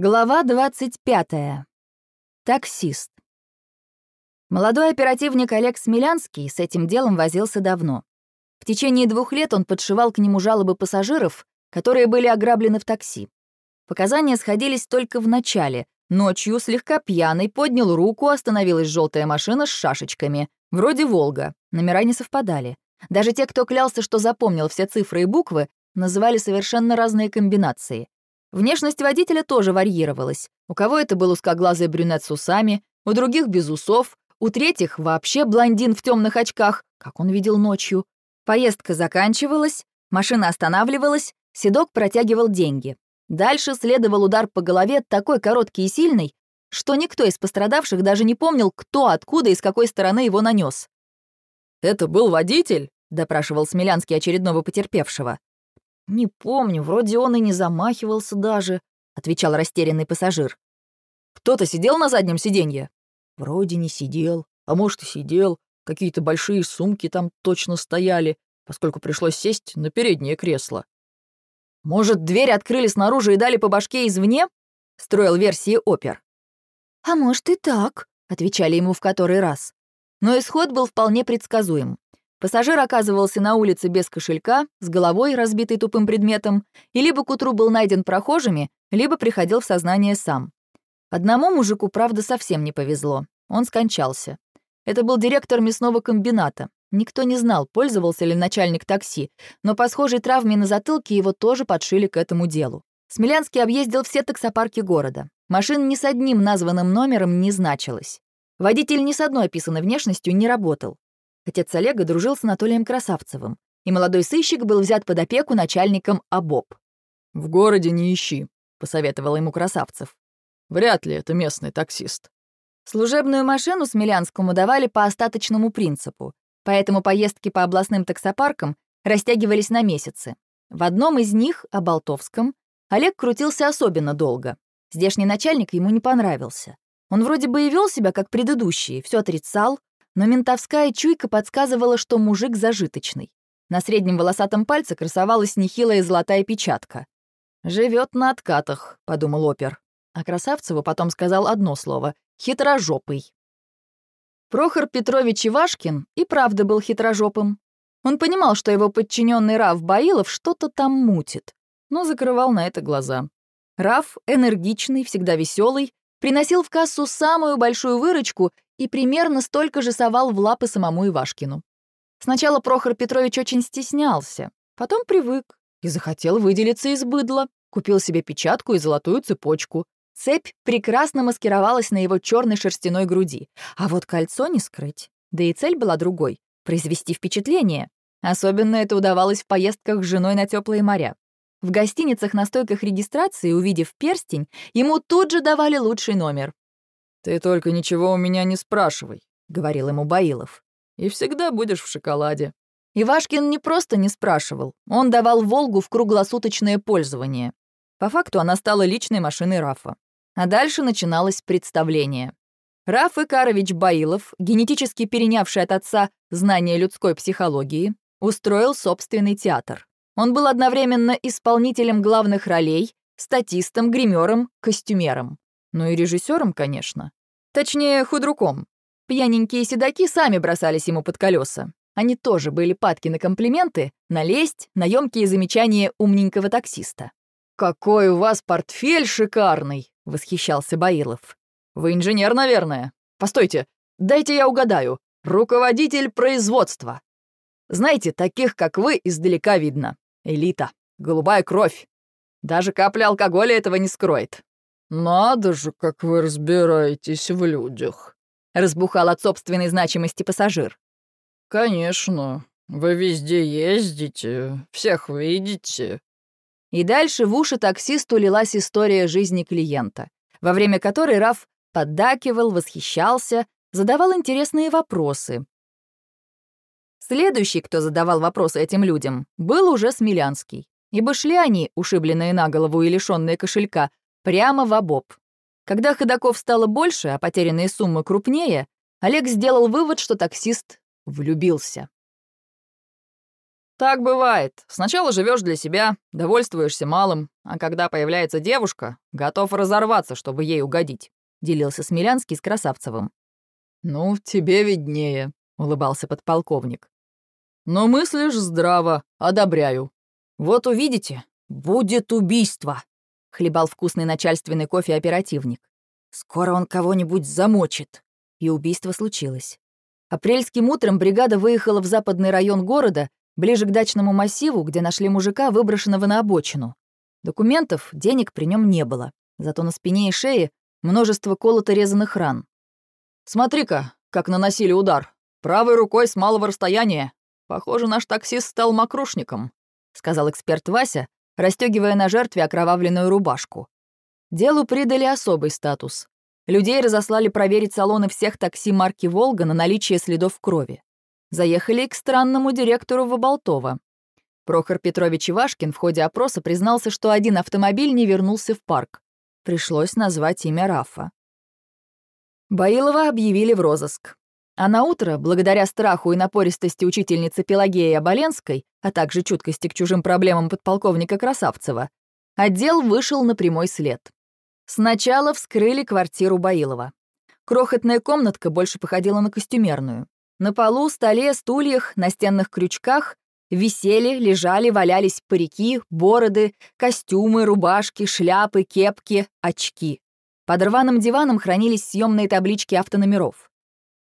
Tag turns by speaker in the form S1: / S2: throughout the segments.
S1: Глава 25. Таксист. Молодой оперативник Олег Смелянский с этим делом возился давно. В течение двух лет он подшивал к нему жалобы пассажиров, которые были ограблены в такси. Показания сходились только в начале. Ночью, слегка пьяный, поднял руку, остановилась желтая машина с шашечками. Вроде «Волга». Номера не совпадали. Даже те, кто клялся, что запомнил все цифры и буквы, называли совершенно разные комбинации. Внешность водителя тоже варьировалась. У кого это был узкоглазый брюнет с усами, у других без усов, у третьих вообще блондин в темных очках, как он видел ночью. Поездка заканчивалась, машина останавливалась, седок протягивал деньги. Дальше следовал удар по голове такой короткий и сильный, что никто из пострадавших даже не помнил, кто, откуда и с какой стороны его нанес.
S2: «Это был водитель?» — допрашивал Смелянский очередного потерпевшего.
S1: «Не помню, вроде он и не замахивался даже», — отвечал растерянный пассажир.
S2: «Кто-то сидел на заднем сиденье?»
S3: «Вроде не сидел, а может и сидел. Какие-то большие сумки там точно стояли, поскольку пришлось сесть на переднее кресло».
S1: «Может, дверь открыли снаружи и дали по башке извне?» — строил версии опер.
S4: «А может и так», — отвечали ему в который раз.
S1: Но исход был вполне предсказуем. Пассажир оказывался на улице без кошелька, с головой, разбитой тупым предметом, и либо к утру был найден прохожими, либо приходил в сознание сам. Одному мужику, правда, совсем не повезло. Он скончался. Это был директор мясного комбината. Никто не знал, пользовался ли начальник такси, но по схожей травме на затылке его тоже подшили к этому делу. Смелянский объездил все таксопарки города. Машин ни с одним названным номером не значилось. Водитель ни с одной описанной внешностью не работал. Отец Олега дружил с Анатолием Красавцевым, и молодой сыщик был взят под опеку начальником ОБОП.
S3: «В городе не ищи», — посоветовал ему Красавцев. «Вряд ли это местный таксист».
S1: Служебную машину Смелянскому давали по остаточному принципу, поэтому поездки по областным таксопаркам растягивались на месяцы. В одном из них, о Болтовском, Олег крутился особенно долго. Здешний начальник ему не понравился. Он вроде бы и вел себя как предыдущие, все отрицал, но ментовская чуйка подсказывала, что мужик зажиточный. На среднем волосатом пальце красовалась нехилая золотая печатка. «Живет на откатах», — подумал опер. А Красавцеву потом сказал одно слово — «хитрожопый». Прохор Петрович Ивашкин и правда был хитрожопым. Он понимал, что его подчиненный Раф Баилов что-то там мутит, но закрывал на это глаза. Раф, энергичный, всегда веселый, приносил в кассу самую большую выручку и примерно столько же совал в лапы самому Ивашкину. Сначала Прохор Петрович очень стеснялся, потом привык и захотел выделиться из быдла, купил себе печатку и золотую цепочку. Цепь прекрасно маскировалась на его черной шерстяной груди, а вот кольцо не скрыть. Да и цель была другой — произвести впечатление. Особенно это удавалось в поездках с женой на теплые моря. В гостиницах на стойках регистрации, увидев перстень, ему тут же давали лучший номер.
S3: «Ты только ничего у меня не спрашивай», — говорил ему Баилов. «И всегда будешь в шоколаде».
S1: Ивашкин не просто не спрашивал, он давал «Волгу» в круглосуточное пользование. По факту она стала личной машиной Рафа. А дальше начиналось представление. Раф Икарович Баилов, генетически перенявший от отца знания людской психологии, устроил собственный театр. Он был одновременно исполнителем главных ролей, статистом, гримером, костюмером. Ну и режиссером, конечно. Точнее, худруком. Пьяненькие седаки сами бросались ему под колеса. Они тоже были падки на комплименты, на лесть, на ёмкие замечания умненького таксиста. «Какой у вас портфель шикарный!» — восхищался Баилов. «Вы инженер, наверное? Постойте, дайте я угадаю. Руководитель производства. Знаете, таких, как вы, издалека видно. Элита. Голубая кровь. Даже капля алкоголя этого не скроет.
S3: «Надо же, как вы разбираетесь в людях», —
S1: разбухал от собственной значимости пассажир.
S3: «Конечно. Вы везде ездите, всех видите».
S1: И дальше в уши таксисту лилась история жизни клиента, во время которой Раф поддакивал, восхищался, задавал интересные вопросы, Следующий, кто задавал вопросы этим людям, был уже Смелянский. Ибо шли они, ушибленные на голову и лишенные кошелька, прямо в обоб. Когда ходаков стало больше, а потерянные суммы крупнее, Олег сделал вывод, что таксист влюбился.
S2: «Так бывает. Сначала живешь для себя, довольствуешься малым, а когда появляется девушка, готов разорваться, чтобы ей угодить», — делился Смелянский с Красавцевым.
S3: «Ну, тебе виднее», — улыбался подполковник. «Но мыслишь здраво, одобряю.
S2: Вот увидите, будет убийство», — хлебал вкусный начальственный кофе оперативник. «Скоро он кого-нибудь замочит». И убийство случилось. Апрельским утром бригада выехала в западный район города, ближе к дачному массиву, где нашли мужика, выброшенного на обочину. Документов, денег при нем не было. Зато на спине и шее множество колото-резанных ран.
S3: «Смотри-ка, как наносили удар. Правой рукой с малого расстояния. Похоже, наш таксист стал мокрушником», — сказал эксперт Вася, расстегивая на жертве окровавленную рубашку. Делу придали особый статус. Людей разослали проверить салоны всех такси марки «Волга» на наличие следов крови. Заехали к странному директору Воболтова. Прохор Петрович Ивашкин в ходе опроса признался, что один автомобиль не вернулся в парк. Пришлось назвать имя Рафа. Баилова объявили в розыск. А на утро, благодаря страху и напористости учительницы Пелагеи Оболенской, а также чуткости к чужим проблемам подполковника Красавцева, отдел вышел на прямой след. Сначала вскрыли квартиру Баилова. Крохотная комнатка больше походила на костюмерную. На полу, столе, стульях, настенных крючках висели, лежали, валялись парики, бороды, костюмы, рубашки, шляпы, кепки, очки. Под рваным диваном хранились съемные таблички автономеров.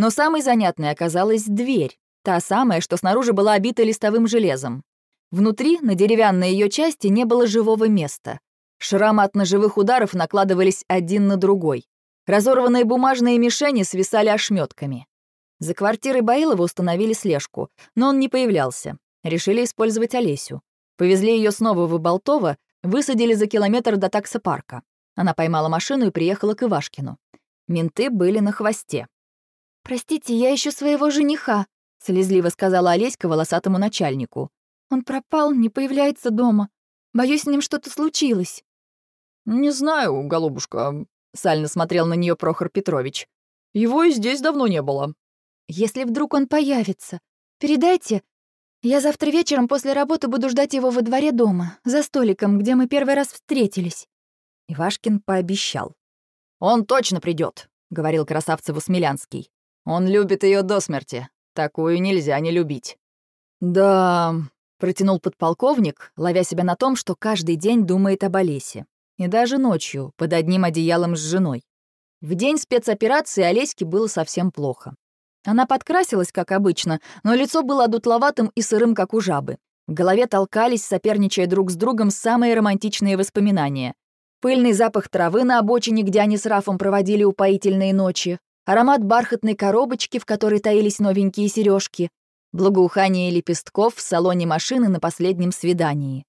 S3: Но самой занятной оказалась дверь, та самая, что снаружи была обита листовым железом. Внутри, на деревянной ее части, не было живого места. Шрамы от ножевых ударов накладывались один на другой. Разорванные бумажные мишени свисали ошметками. За квартирой Баилова установили слежку, но он не появлялся. Решили использовать Олесю. Повезли ее снова в Болтово, высадили за километр до таксопарка. Она поймала машину и приехала к Ивашкину. Менты были на хвосте.
S4: «Простите, я ищу своего жениха», — слезливо сказала Олеська волосатому начальнику. «Он пропал, не появляется дома. Боюсь, с ним что-то случилось».
S3: «Не знаю, голубушка», — сально смотрел на нее Прохор Петрович. «Его и здесь давно не было».
S4: «Если вдруг он появится, передайте. Я завтра вечером после работы буду ждать его во дворе дома, за столиком, где мы первый раз встретились».
S2: Ивашкин пообещал. «Он точно придет, говорил Красавцеву Смелянский. «Он любит ее до смерти. Такую нельзя не любить».
S3: «Да...»
S2: — протянул подполковник, ловя себя на том, что каждый день думает об Олесе. И даже ночью, под одним одеялом с женой. В день спецоперации Олеське было совсем плохо. Она подкрасилась, как обычно, но лицо было одутловатым и сырым, как у жабы. В голове толкались, соперничая друг с другом, самые романтичные воспоминания. Пыльный запах травы на обочине, где они с Рафом проводили упоительные ночи, аромат бархатной коробочки, в которой таились новенькие сережки, благоухание лепестков в салоне машины на последнем свидании.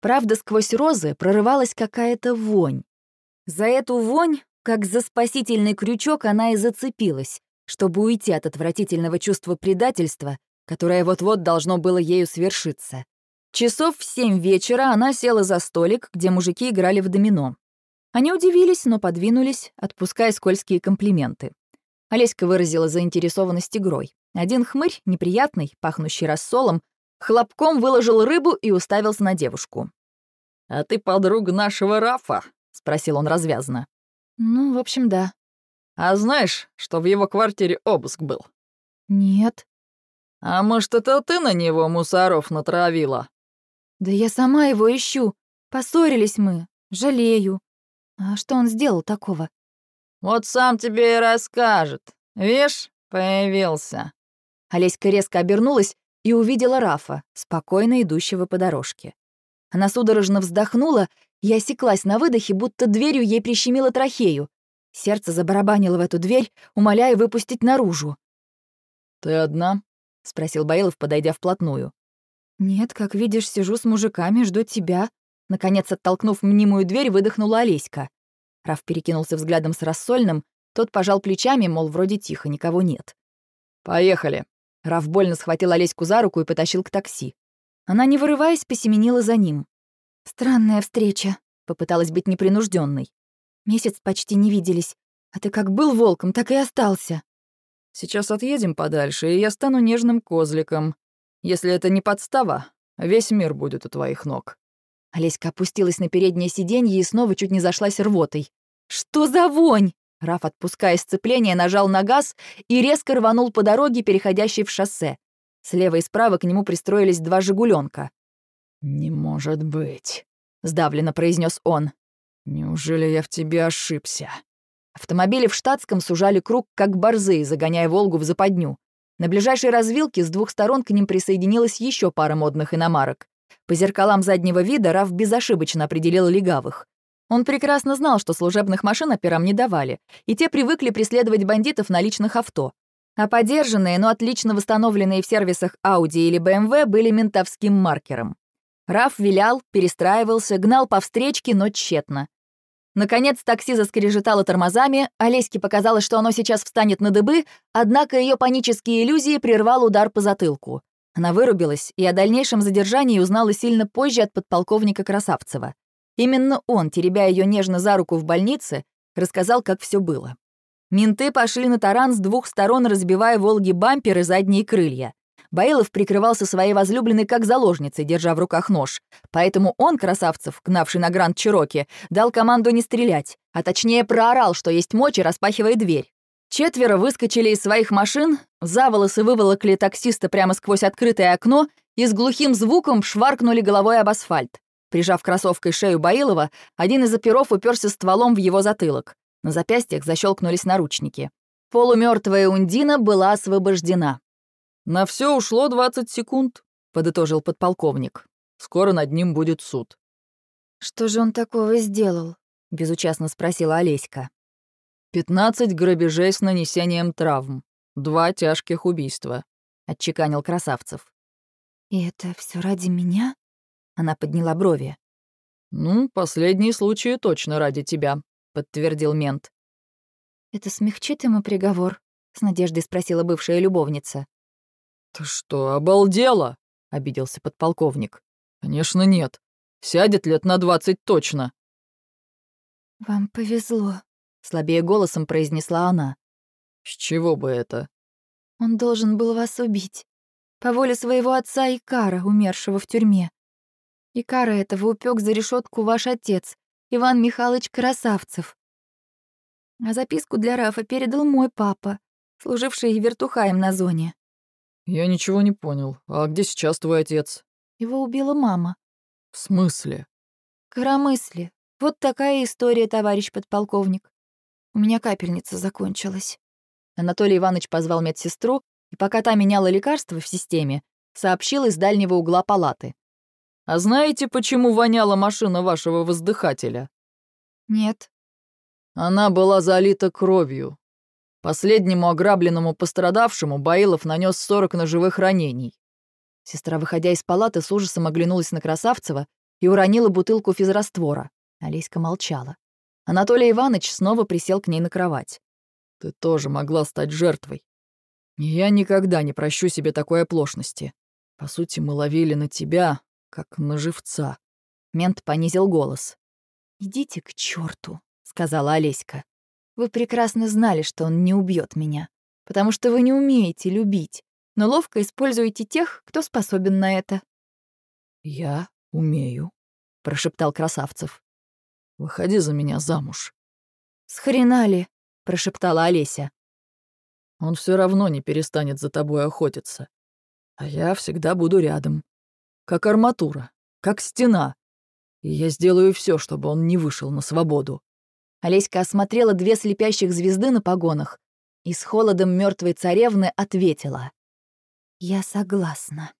S2: Правда, сквозь розы прорывалась какая-то вонь. За эту вонь, как за спасительный крючок, она и зацепилась, чтобы уйти от отвратительного чувства предательства, которое вот-вот должно было ею свершиться. Часов в семь вечера она села за столик, где мужики играли в домино. Они удивились, но подвинулись, отпуская скользкие комплименты. Олеська выразила заинтересованность игрой. Один хмырь, неприятный, пахнущий рассолом, хлопком выложил рыбу и уставился на девушку.
S3: «А ты подруга нашего Рафа?» — спросил он развязно.
S4: «Ну, в общем, да».
S3: «А знаешь, что в его квартире обыск был?»
S4: «Нет».
S3: «А может, это ты на него мусоров натравила?»
S4: «Да я сама его ищу. Поссорились мы. Жалею. А что он сделал такого?»
S3: «Вот сам тебе и расскажет. Вишь, появился».
S2: Олеська резко обернулась и увидела Рафа, спокойно идущего по дорожке. Она судорожно вздохнула и осеклась на выдохе, будто дверью ей прищемило трахею. Сердце забарабанило в эту дверь, умоляя выпустить наружу.
S3: «Ты одна?» — спросил Баилов, подойдя вплотную.
S4: «Нет, как видишь, сижу с мужиками, жду тебя».
S2: Наконец, оттолкнув мнимую дверь, выдохнула Олеська. Раф перекинулся взглядом с рассольным, тот пожал плечами, мол, вроде тихо, никого нет.
S3: «Поехали».
S2: Раф больно схватил Олеську за руку и потащил к такси. Она, не вырываясь, посеменила за ним.
S4: «Странная встреча», — попыталась быть непринужденной. «Месяц почти не виделись, а ты как был волком, так и остался».
S3: «Сейчас отъедем подальше, и я стану нежным козликом. Если это не подстава, весь мир будет у твоих ног».
S2: Олеська опустилась на переднее сиденье и снова чуть не зашлась рвотой. «Что за вонь?» Раф, отпуская сцепление, нажал на газ и резко рванул по дороге, переходящей в шоссе. Слева и справа к нему пристроились два «Жигуленка».
S3: «Не может быть», —
S2: сдавленно произнес он.
S3: «Неужели я в тебе ошибся?»
S2: Автомобили в штатском сужали круг, как борзые, загоняя «Волгу» в западню. На ближайшей развилке с двух сторон к ним присоединилась еще пара модных иномарок. По зеркалам заднего вида Раф безошибочно определил легавых. Он прекрасно знал, что служебных машин операм не давали, и те привыкли преследовать бандитов на личных авто. А подержанные, но отлично восстановленные в сервисах Audi или BMW были ментовским маркером. Раф вилял, перестраивался, гнал по встречке, но тщетно. Наконец такси заскрежетало тормозами, Олеське показалось, что оно сейчас встанет на дыбы, однако ее панические иллюзии прервал удар по затылку. Она вырубилась и о дальнейшем задержании узнала сильно позже от подполковника Красавцева. Именно он, теребя ее нежно за руку в больнице, рассказал, как все было. Менты пошли на таран с двух сторон, разбивая «Волги» бамперы задние крылья. Баилов прикрывался своей возлюбленной как заложницей, держа в руках нож. Поэтому он, красавцев, гнавший на Гранд Чироки, дал команду не стрелять, а точнее проорал, что есть мочи, распахивая дверь. Четверо выскочили из своих машин, за волосы выволокли таксиста прямо сквозь открытое окно и с глухим звуком шваркнули головой об асфальт. Прижав кроссовкой шею Баилова, один из оперов уперся стволом в его затылок. На запястьях защелкнулись наручники. Полумертвая Ундина была освобождена.
S3: «На все ушло 20 секунд», — подытожил подполковник. «Скоро над ним будет суд».
S4: «Что же он такого сделал?» — безучастно спросила Олеська.
S3: «Пятнадцать грабежей с нанесением травм. Два тяжких убийства», — отчеканил Красавцев.
S4: «И это все ради меня?» Она подняла брови.
S3: «Ну, последние случаи точно ради тебя», — подтвердил мент.
S4: «Это смягчит ему приговор?» — с надеждой спросила бывшая любовница.
S3: «Ты что, обалдела?» — обиделся подполковник. «Конечно нет. Сядет лет на двадцать точно».
S4: «Вам повезло», —
S2: слабее голосом произнесла она.
S3: «С чего бы это?»
S4: «Он должен был вас убить. По воле своего отца Икара, умершего в тюрьме. Икара этого упек за решетку ваш отец, Иван Михайлович Красавцев. А записку для Рафа передал мой папа, служивший вертухаем на зоне.
S3: «Я ничего не понял. А где сейчас твой отец?»
S4: Его убила мама.
S3: «В смысле?»
S4: «Коромысли. Вот такая история, товарищ подполковник. У меня капельница закончилась».
S2: Анатолий Иванович позвал медсестру, и пока та меняла лекарства в системе, сообщил из дальнего угла палаты.
S3: «А знаете, почему воняла машина вашего воздыхателя?»
S4: «Нет».
S3: «Она была залита кровью. Последнему ограбленному пострадавшему Баилов нанес 40 ножевых ранений.
S2: Сестра, выходя из палаты, с ужасом оглянулась на Красавцева и уронила бутылку физраствора. Олеська молчала. Анатолий Иванович снова присел к ней на кровать.
S3: «Ты тоже могла стать жертвой. Я никогда не прощу себе такой оплошности. По сути, мы ловили на тебя, как на живца».
S2: Мент понизил голос.
S4: «Идите к черту, сказала Олеська. Вы прекрасно знали, что он не убьет меня, потому что вы не умеете любить, но ловко используете тех, кто способен на это».
S3: «Я умею», — прошептал Красавцев. «Выходи за меня замуж».
S4: «С хрена ли?» — прошептала Олеся.
S3: «Он все равно не перестанет за тобой охотиться. А я всегда буду рядом. Как арматура, как стена. И я сделаю все, чтобы он не вышел на свободу».
S2: Олеська осмотрела две слепящих звезды на погонах и с холодом мертвой царевны ответила.
S4: «Я согласна».